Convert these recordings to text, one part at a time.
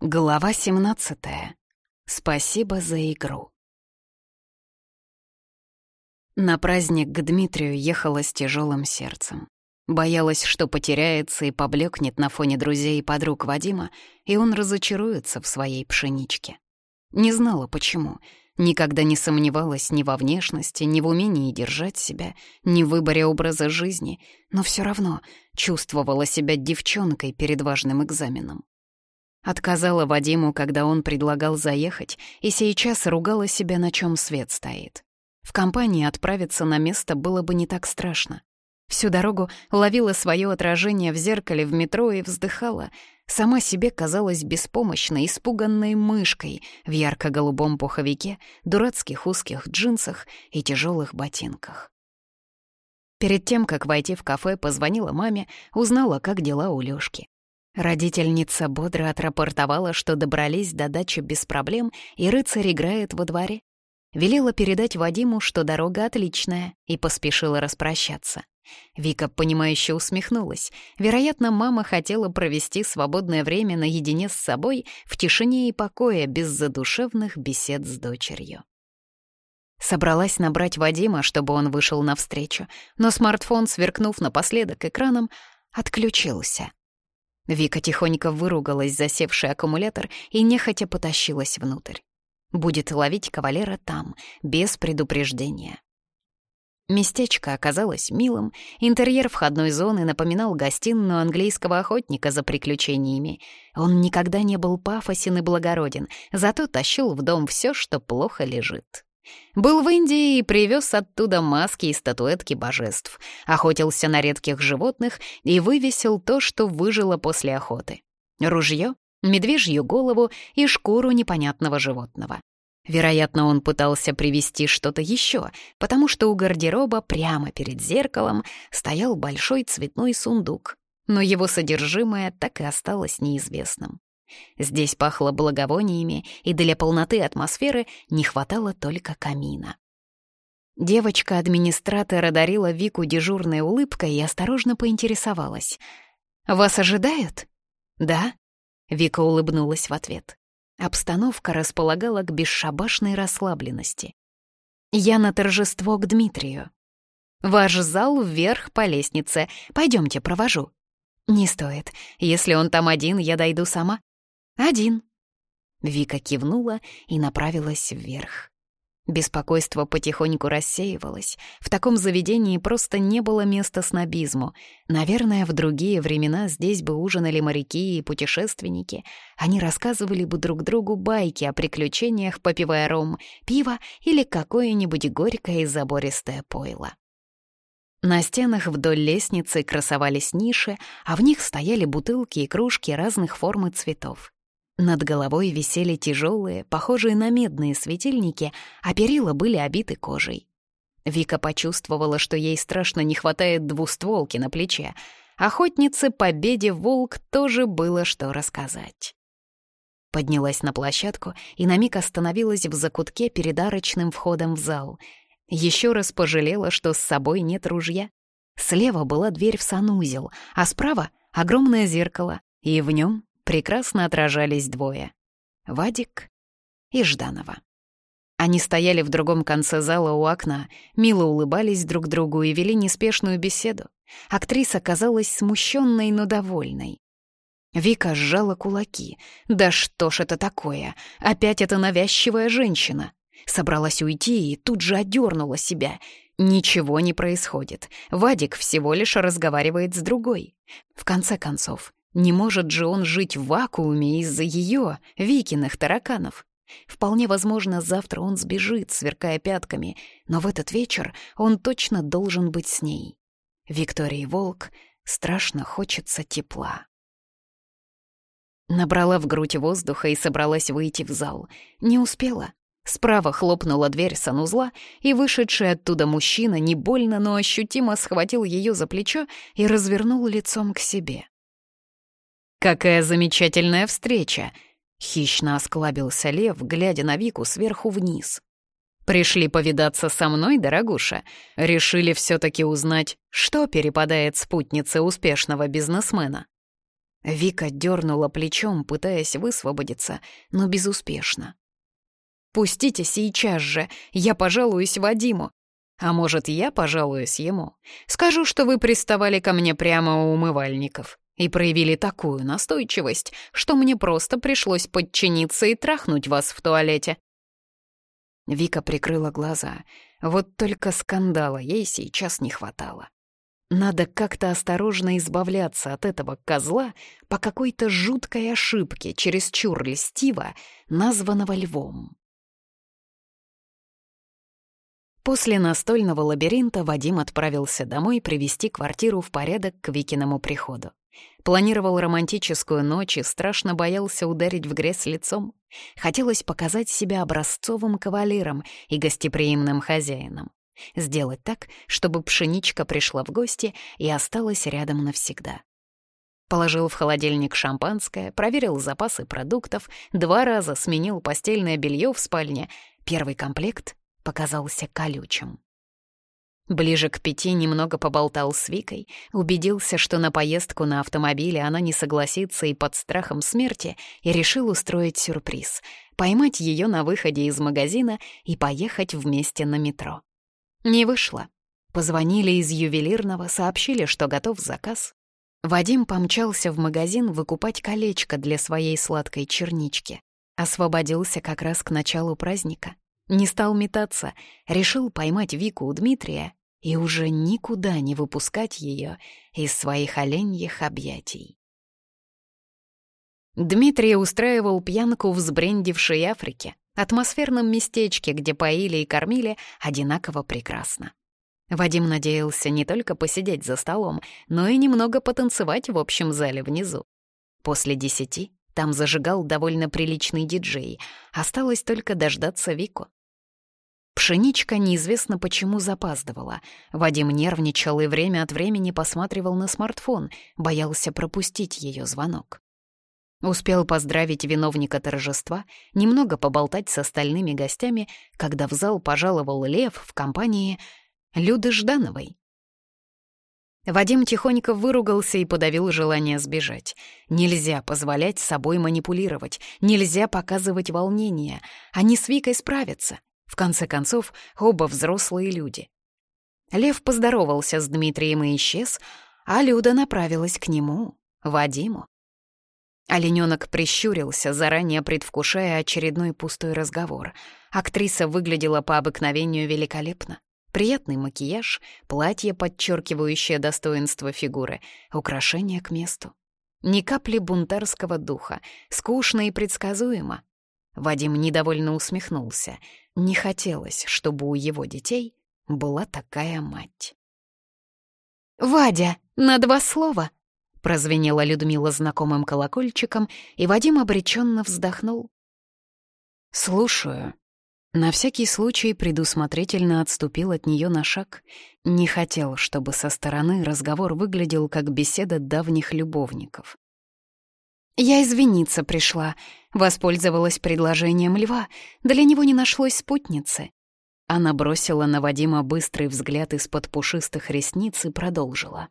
Глава 17. Спасибо за игру. На праздник к Дмитрию ехала с тяжелым сердцем. Боялась, что потеряется и поблекнет на фоне друзей и подруг Вадима, и он разочаруется в своей пшеничке. Не знала, почему. Никогда не сомневалась ни во внешности, ни в умении держать себя, ни в выборе образа жизни, но все равно чувствовала себя девчонкой перед важным экзаменом. Отказала Вадиму, когда он предлагал заехать, и сейчас ругала себя, на чем свет стоит. В компании отправиться на место было бы не так страшно. Всю дорогу ловила свое отражение в зеркале в метро и вздыхала. Сама себе казалась беспомощной, испуганной мышкой в ярко-голубом пуховике, дурацких узких джинсах и тяжелых ботинках. Перед тем, как войти в кафе, позвонила маме, узнала, как дела у Лёшки. Родительница бодро отрапортовала, что добрались до дачи без проблем, и рыцарь играет во дворе. Велела передать Вадиму, что дорога отличная, и поспешила распрощаться. Вика, понимающе усмехнулась. Вероятно, мама хотела провести свободное время наедине с собой в тишине и покое, без задушевных бесед с дочерью. Собралась набрать Вадима, чтобы он вышел навстречу, но смартфон, сверкнув напоследок экраном, отключился. Вика тихонько выругалась за севший аккумулятор и нехотя потащилась внутрь. Будет ловить кавалера там, без предупреждения. Местечко оказалось милым, интерьер входной зоны напоминал гостиную английского охотника за приключениями. Он никогда не был пафосен и благороден, зато тащил в дом все, что плохо лежит. Был в Индии и привез оттуда маски и статуэтки божеств, охотился на редких животных и вывесил то, что выжило после охоты. Ружье, медвежью голову и шкуру непонятного животного. Вероятно, он пытался привезти что-то еще, потому что у гардероба прямо перед зеркалом стоял большой цветной сундук, но его содержимое так и осталось неизвестным. Здесь пахло благовониями, и для полноты атмосферы не хватало только камина. Девочка-администратор одарила Вику дежурной улыбкой и осторожно поинтересовалась. «Вас ожидают?» «Да», — Вика улыбнулась в ответ. Обстановка располагала к бесшабашной расслабленности. «Я на торжество к Дмитрию. Ваш зал вверх по лестнице. Пойдемте, провожу». «Не стоит. Если он там один, я дойду сама. «Один». Вика кивнула и направилась вверх. Беспокойство потихоньку рассеивалось. В таком заведении просто не было места снобизму. Наверное, в другие времена здесь бы ужинали моряки и путешественники. Они рассказывали бы друг другу байки о приключениях, попивая ром, пиво или какое-нибудь горькое и забористое пойло. На стенах вдоль лестницы красовались ниши, а в них стояли бутылки и кружки разных форм и цветов. Над головой висели тяжелые, похожие на медные светильники, а перила были обиты кожей. Вика почувствовала, что ей страшно не хватает двустволки на плече. Охотнице победе волк тоже было что рассказать. Поднялась на площадку и на миг остановилась в закутке перед арочным входом в зал. Еще раз пожалела, что с собой нет ружья. Слева была дверь в санузел, а справа — огромное зеркало, и в нем прекрасно отражались двое — Вадик и Жданова. Они стояли в другом конце зала у окна, мило улыбались друг другу и вели неспешную беседу. Актриса казалась смущенной, но довольной. Вика сжала кулаки. «Да что ж это такое? Опять эта навязчивая женщина!» Собралась уйти и тут же одернула себя. Ничего не происходит. Вадик всего лишь разговаривает с другой. В конце концов, не может же он жить в вакууме из-за ее, Викиных тараканов. Вполне возможно, завтра он сбежит, сверкая пятками, но в этот вечер он точно должен быть с ней. Виктории Волк страшно хочется тепла. Набрала в грудь воздуха и собралась выйти в зал. Не успела. Справа хлопнула дверь санузла, и вышедший оттуда мужчина не больно, но ощутимо схватил ее за плечо и развернул лицом к себе. «Какая замечательная встреча!» — хищно осклабился лев, глядя на Вику сверху вниз. «Пришли повидаться со мной, дорогуша? Решили все таки узнать, что перепадает спутнице успешного бизнесмена?» Вика дернула плечом, пытаясь высвободиться, но безуспешно. «Пустите сейчас же, я пожалуюсь Вадиму. А может, я пожалуюсь ему. Скажу, что вы приставали ко мне прямо у умывальников и проявили такую настойчивость, что мне просто пришлось подчиниться и трахнуть вас в туалете». Вика прикрыла глаза. Вот только скандала ей сейчас не хватало. Надо как-то осторожно избавляться от этого козла по какой-то жуткой ошибке, чересчур льстиво, названного львом. После настольного лабиринта Вадим отправился домой привести квартиру в порядок к Викиному приходу. Планировал романтическую ночь и страшно боялся ударить в грязь лицом. Хотелось показать себя образцовым кавалером и гостеприимным хозяином. Сделать так, чтобы пшеничка пришла в гости и осталась рядом навсегда. Положил в холодильник шампанское, проверил запасы продуктов, два раза сменил постельное белье в спальне. Первый комплект показался колючим. Ближе к пяти немного поболтал с Викой, убедился, что на поездку на автомобиле она не согласится и под страхом смерти, и решил устроить сюрприз — поймать ее на выходе из магазина и поехать вместе на метро. Не вышло. Позвонили из ювелирного, сообщили, что готов заказ. Вадим помчался в магазин выкупать колечко для своей сладкой чернички. Освободился как раз к началу праздника. Не стал метаться, решил поймать Вику у Дмитрия и уже никуда не выпускать ее из своих оленьих объятий. Дмитрий устраивал пьянку в сбрендившей Африке, атмосферном местечке, где поили и кормили одинаково прекрасно. Вадим надеялся не только посидеть за столом, но и немного потанцевать в общем зале внизу. После десяти там зажигал довольно приличный диджей. Осталось только дождаться Вику. Пшеничка неизвестно почему запаздывала. Вадим нервничал и время от времени посматривал на смартфон, боялся пропустить ее звонок. Успел поздравить виновника торжества, немного поболтать с остальными гостями, когда в зал пожаловал Лев в компании Люды Ждановой. Вадим тихонько выругался и подавил желание сбежать. Нельзя позволять собой манипулировать, нельзя показывать волнение. Они с Викой справятся. В конце концов, оба взрослые люди. Лев поздоровался с Дмитрием и исчез, а Люда направилась к нему, Вадиму. Оленёнок прищурился, заранее предвкушая очередной пустой разговор. Актриса выглядела по обыкновению великолепно. Приятный макияж, платье, подчеркивающее достоинство фигуры, украшения к месту. Ни капли бунтарского духа, скучно и предсказуемо. Вадим недовольно усмехнулся. Не хотелось, чтобы у его детей была такая мать. «Вадя, на два слова!» — прозвенела Людмила знакомым колокольчиком, и Вадим обреченно вздохнул. «Слушаю», на всякий случай предусмотрительно отступил от нее на шаг. Не хотел, чтобы со стороны разговор выглядел как беседа давних любовников. «Я извиниться пришла», — воспользовалась предложением льва. Для него не нашлось спутницы. Она бросила на Вадима быстрый взгляд из-под пушистых ресниц и продолжила.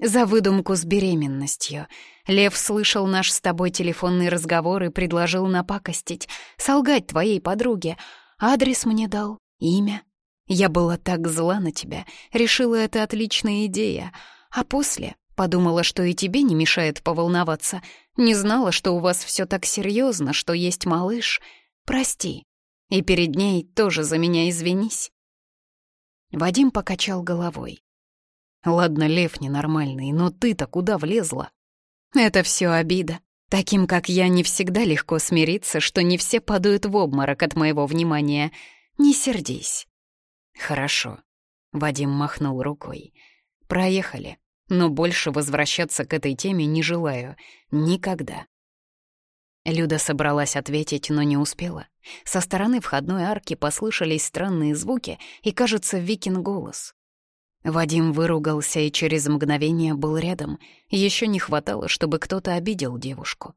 За выдумку с беременностью. Лев слышал наш с тобой телефонный разговор и предложил напакостить, солгать твоей подруге. Адрес мне дал, имя. Я была так зла на тебя, решила, это отличная идея. А после подумала, что и тебе не мешает поволноваться. Не знала, что у вас все так серьезно, что есть малыш. Прости. И перед ней тоже за меня извинись. Вадим покачал головой. Ладно, лев ненормальный, но ты-то куда влезла? Это все обида. Таким, как я, не всегда легко смириться, что не все падают в обморок от моего внимания. Не сердись. Хорошо. Вадим махнул рукой. Проехали. Но больше возвращаться к этой теме не желаю. Никогда. Люда собралась ответить, но не успела. Со стороны входной арки послышались странные звуки и, кажется, Викин голос. Вадим выругался и через мгновение был рядом. Еще не хватало, чтобы кто-то обидел девушку.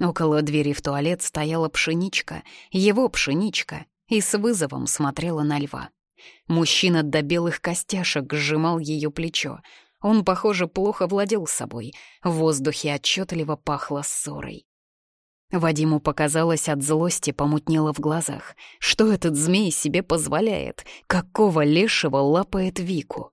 Около двери в туалет стояла пшеничка, его пшеничка, и с вызовом смотрела на льва. Мужчина до белых костяшек сжимал ее плечо. Он, похоже, плохо владел собой. В воздухе отчетливо пахло ссорой. Вадиму показалось от злости помутнело в глазах. Что этот змей себе позволяет? Какого лешего лапает Вику?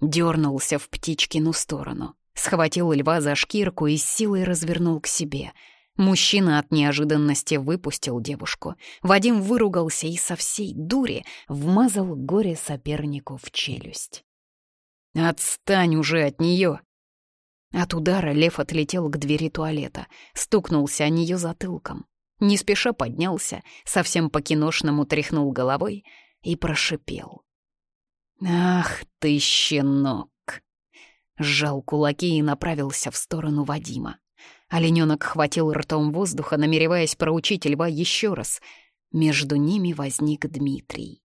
Дернулся в птичкину сторону. Схватил льва за шкирку и силой развернул к себе. Мужчина от неожиданности выпустил девушку. Вадим выругался и со всей дури вмазал горе сопернику в челюсть. «Отстань уже от нее!» От удара лев отлетел к двери туалета, стукнулся о нее затылком. Не спеша поднялся, совсем по-киношному тряхнул головой и прошипел. «Ах ты, щенок!» Сжал кулаки и направился в сторону Вадима. Олененок хватил ртом воздуха, намереваясь проучить льва еще раз. Между ними возник Дмитрий.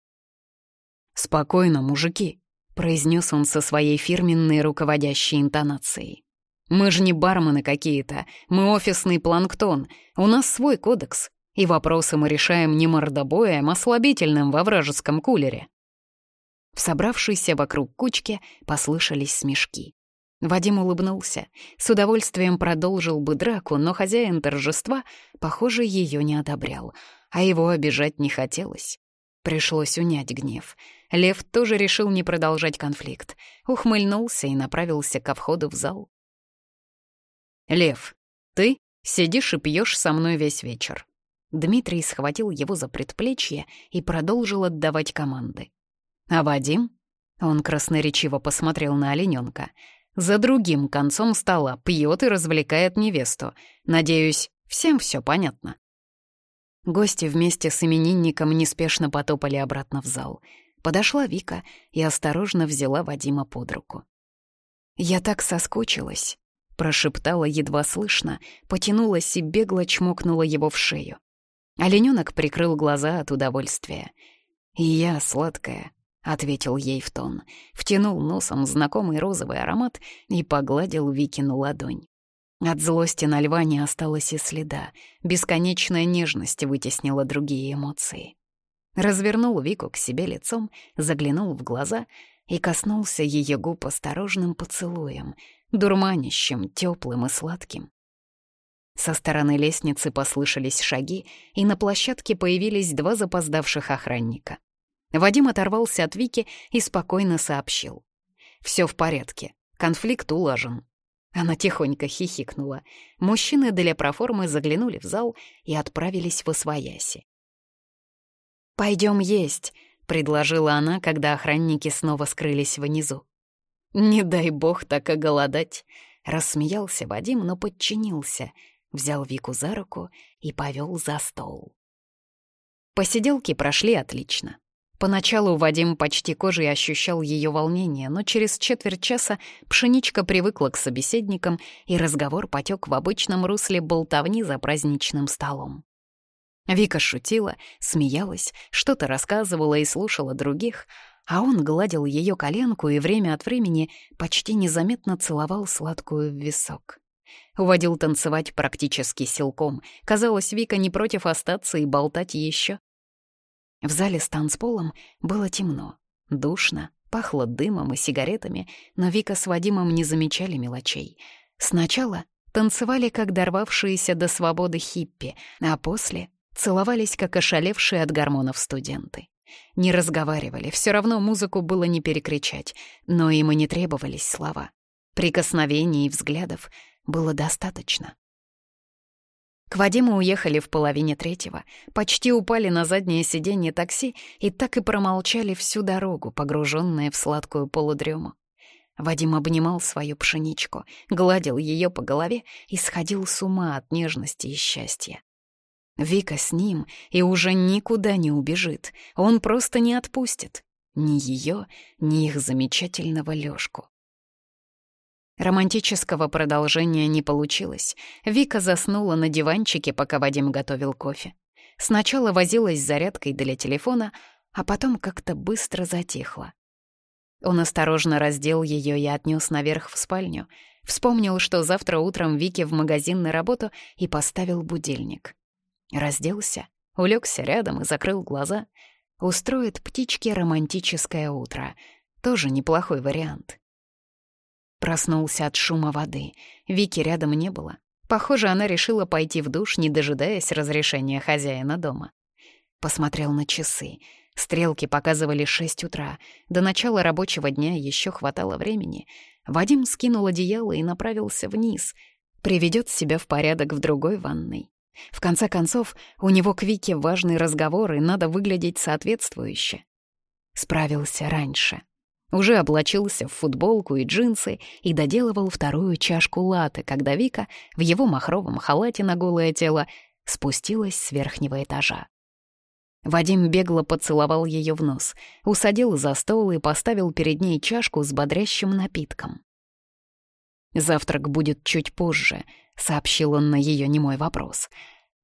«Спокойно, мужики», — произнес он со своей фирменной руководящей интонацией. «Мы же не бармены какие-то, мы офисный планктон, у нас свой кодекс, и вопросы мы решаем не мордобоем, а слабительным во вражеском кулере». В собравшейся вокруг кучке послышались смешки. Вадим улыбнулся. С удовольствием продолжил бы драку, но хозяин торжества, похоже, ее не одобрял, а его обижать не хотелось. Пришлось унять гнев. Лев тоже решил не продолжать конфликт. Ухмыльнулся и направился ко входу в зал. «Лев, ты сидишь и пьешь со мной весь вечер». Дмитрий схватил его за предплечье и продолжил отдавать команды. «А Вадим?» Он красноречиво посмотрел на олененка — за другим концом стола пьет и развлекает невесту. Надеюсь, всем все понятно. Гости вместе с именинником неспешно потопали обратно в зал. Подошла Вика и осторожно взяла Вадима под руку. «Я так соскучилась», — прошептала едва слышно, потянулась и бегло чмокнула его в шею. Оленёнок прикрыл глаза от удовольствия. «И я, сладкая, — ответил ей в тон, втянул носом знакомый розовый аромат и погладил Викину ладонь. От злости на льва не осталось и следа, бесконечная нежность вытеснила другие эмоции. Развернул Вику к себе лицом, заглянул в глаза и коснулся ее губ осторожным поцелуем, дурманящим, теплым и сладким. Со стороны лестницы послышались шаги, и на площадке появились два запоздавших охранника. Вадим оторвался от Вики и спокойно сообщил. «Все в порядке, конфликт улажен». Она тихонько хихикнула. Мужчины для проформы заглянули в зал и отправились в Освояси. «Пойдем есть», — предложила она, когда охранники снова скрылись внизу. «Не дай бог так оголодать», — рассмеялся Вадим, но подчинился, взял Вику за руку и повел за стол. Посиделки прошли отлично. Поначалу Вадим почти кожей ощущал ее волнение, но через четверть часа пшеничка привыкла к собеседникам, и разговор потек в обычном русле болтовни за праздничным столом. Вика шутила, смеялась, что-то рассказывала и слушала других, а он гладил ее коленку и время от времени почти незаметно целовал сладкую в висок. Уводил танцевать практически силком. Казалось, Вика не против остаться и болтать еще. В зале с танцполом было темно, душно, пахло дымом и сигаретами, но Вика с Вадимом не замечали мелочей. Сначала танцевали, как дорвавшиеся до свободы хиппи, а после целовались, как ошалевшие от гормонов студенты. Не разговаривали, все равно музыку было не перекричать, но им и не требовались слова. Прикосновений и взглядов было достаточно. К Вадиму уехали в половине третьего, почти упали на заднее сиденье такси и так и промолчали всю дорогу, погруженные в сладкую полудрему. Вадим обнимал свою пшеничку, гладил ее по голове и сходил с ума от нежности и счастья. Вика с ним и уже никуда не убежит, он просто не отпустит ни ее, ни их замечательного Лёшку. Романтического продолжения не получилось. Вика заснула на диванчике, пока Вадим готовил кофе. Сначала возилась с зарядкой для телефона, а потом как-то быстро затихла. Он осторожно раздел ее и отнес наверх в спальню. Вспомнил, что завтра утром Вике в магазин на работу и поставил будильник. Разделся, улегся рядом и закрыл глаза. Устроит птичке романтическое утро. Тоже неплохой вариант. Проснулся от шума воды. Вики рядом не было. Похоже, она решила пойти в душ, не дожидаясь разрешения хозяина дома. Посмотрел на часы. Стрелки показывали шесть утра. До начала рабочего дня еще хватало времени. Вадим скинул одеяло и направился вниз. Приведет себя в порядок в другой ванной. В конце концов, у него к Вике важный разговор, и надо выглядеть соответствующе. Справился раньше. Уже облачился в футболку и джинсы и доделывал вторую чашку латы, когда Вика в его махровом халате на голое тело спустилась с верхнего этажа. Вадим бегло поцеловал ее в нос, усадил за стол и поставил перед ней чашку с бодрящим напитком. «Завтрак будет чуть позже», — сообщил он на ее немой вопрос.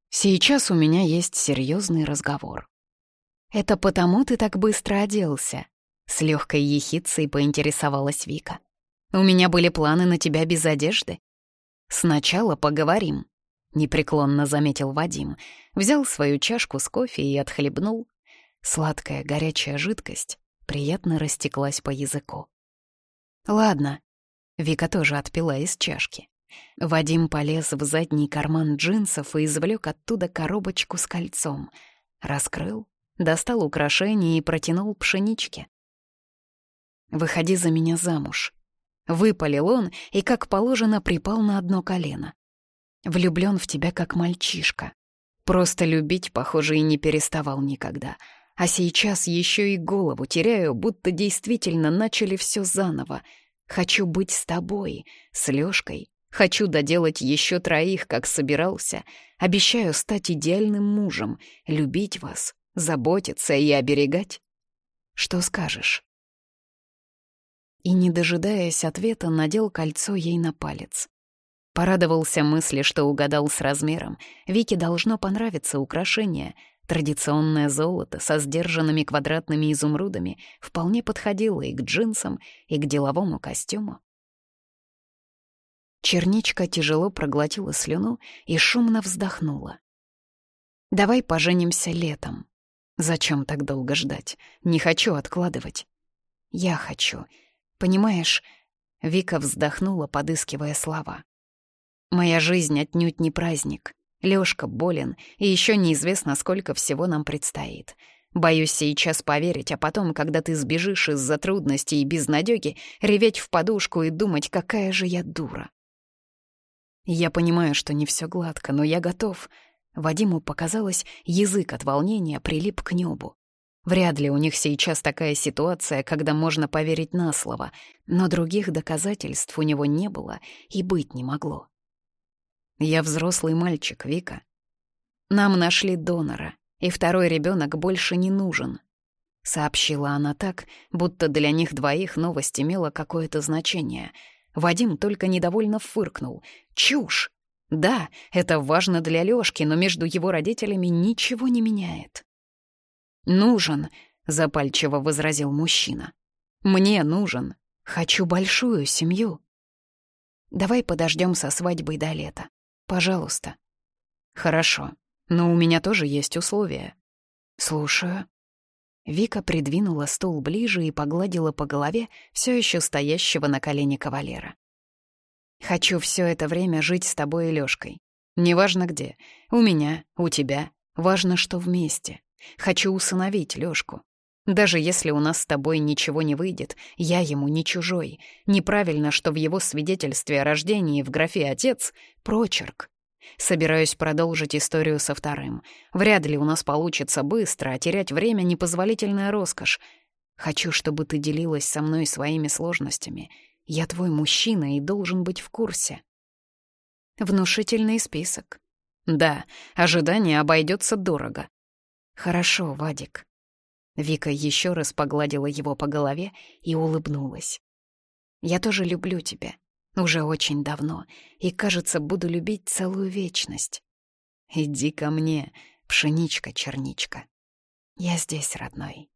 «Сейчас у меня есть серьезный разговор». «Это потому ты так быстро оделся?» С легкой ехицей поинтересовалась Вика. «У меня были планы на тебя без одежды. Сначала поговорим», — непреклонно заметил Вадим. Взял свою чашку с кофе и отхлебнул. Сладкая горячая жидкость приятно растеклась по языку. «Ладно». Вика тоже отпила из чашки. Вадим полез в задний карман джинсов и извлек оттуда коробочку с кольцом. Раскрыл, достал украшение и протянул пшеничке. Выходи за меня замуж». Выпалил он и, как положено, припал на одно колено. Влюблён в тебя, как мальчишка. Просто любить, похоже, и не переставал никогда. А сейчас ещё и голову теряю, будто действительно начали всё заново. Хочу быть с тобой, с Лёшкой. Хочу доделать ещё троих, как собирался. Обещаю стать идеальным мужем, любить вас, заботиться и оберегать. Что скажешь? И, не дожидаясь ответа, надел кольцо ей на палец. Порадовался мысли, что угадал с размером. Вике должно понравиться украшение. Традиционное золото со сдержанными квадратными изумрудами вполне подходило и к джинсам, и к деловому костюму. Черничка тяжело проглотила слюну и шумно вздохнула. «Давай поженимся летом. Зачем так долго ждать? Не хочу откладывать. Я хочу. Понимаешь, Вика вздохнула, подыскивая слова. Моя жизнь отнюдь не праздник. Лёшка болен, и ещё неизвестно, сколько всего нам предстоит. Боюсь сейчас поверить, а потом, когда ты сбежишь из-за трудностей и безнадёги, реветь в подушку и думать, какая же я дура. Я понимаю, что не всё гладко, но я готов. Вадиму показалось, язык от волнения прилип к небу. Вряд ли у них сейчас такая ситуация, когда можно поверить на слово, но других доказательств у него не было и быть не могло. «Я взрослый мальчик, Вика. Нам нашли донора, и второй ребенок больше не нужен», — сообщила она так, будто для них двоих новость имела какое-то значение. Вадим только недовольно фыркнул. «Чушь! Да, это важно для Лёшки, но между его родителями ничего не меняет». «Нужен», — запальчиво возразил мужчина. «Мне нужен. Хочу большую семью. Давай подождем со свадьбой до лета. Пожалуйста». «Хорошо, но у меня тоже есть условия». «Слушаю». Вика придвинула стул ближе и погладила по голове все еще стоящего на колене кавалера. «Хочу все это время жить с тобой и Лёшкой. Неважно где. У меня, у тебя. Важно, что вместе. Хочу усыновить Лёшку. Даже если у нас с тобой ничего не выйдет, я ему не чужой. Неправильно, что в его свидетельстве о рождении в графе «отец» — прочерк. Собираюсь продолжить историю со вторым. Вряд ли у нас получится быстро, а терять время — непозволительная роскошь. Хочу, чтобы ты делилась со мной своими сложностями. Я твой мужчина и должен быть в курсе. Внушительный список. Да, ожидание обойдется дорого. «Хорошо, Вадик». Вика еще раз погладила его по голове и улыбнулась. «Я тоже люблю тебя. Уже очень давно. И, кажется, буду любить целую вечность. Иди ко мне, пшеничка-черничка. Я здесь, родной».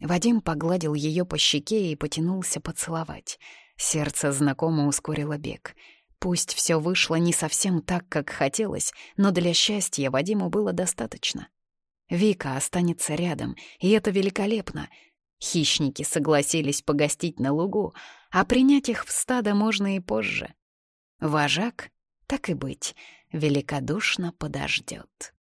Вадим погладил ее по щеке и потянулся поцеловать. Сердце знакомо ускорило бег — Пусть все вышло не совсем так, как хотелось, но для счастья Вадиму было достаточно. Вика останется рядом, и это великолепно. Хищники согласились погостить на лугу, а принять их в стадо можно и позже. Вожак, так и быть, великодушно подождет.